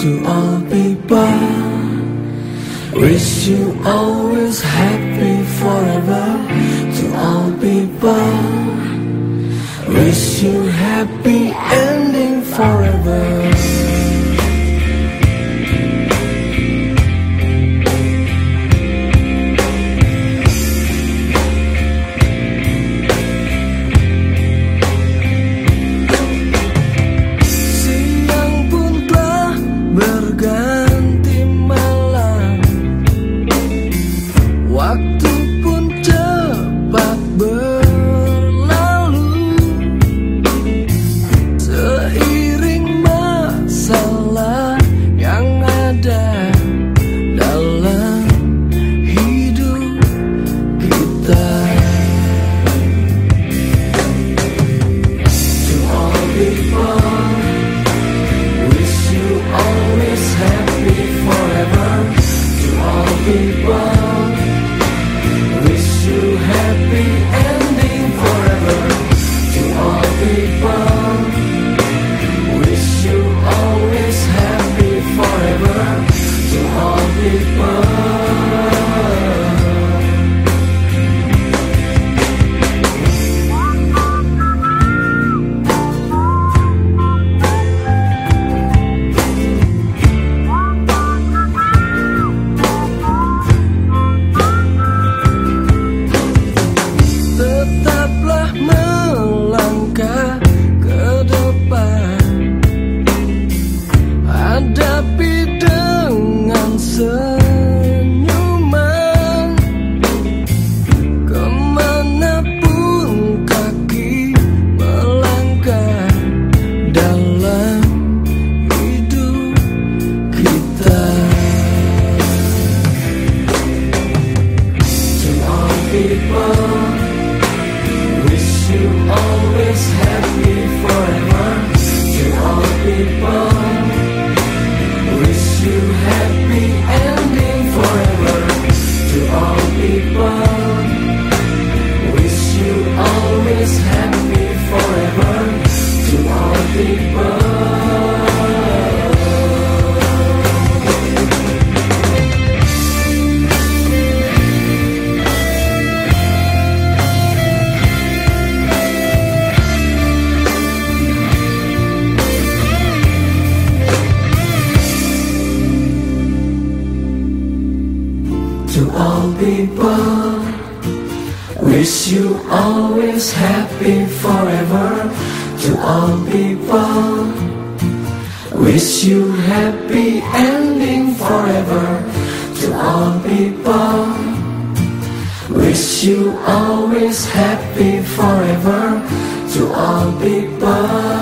To all people. Wish you always happy ending. mamá. to all people. Wish you always happy forever to all people. Wish you happy ending forever to all people. Wish you always happy forever to all people.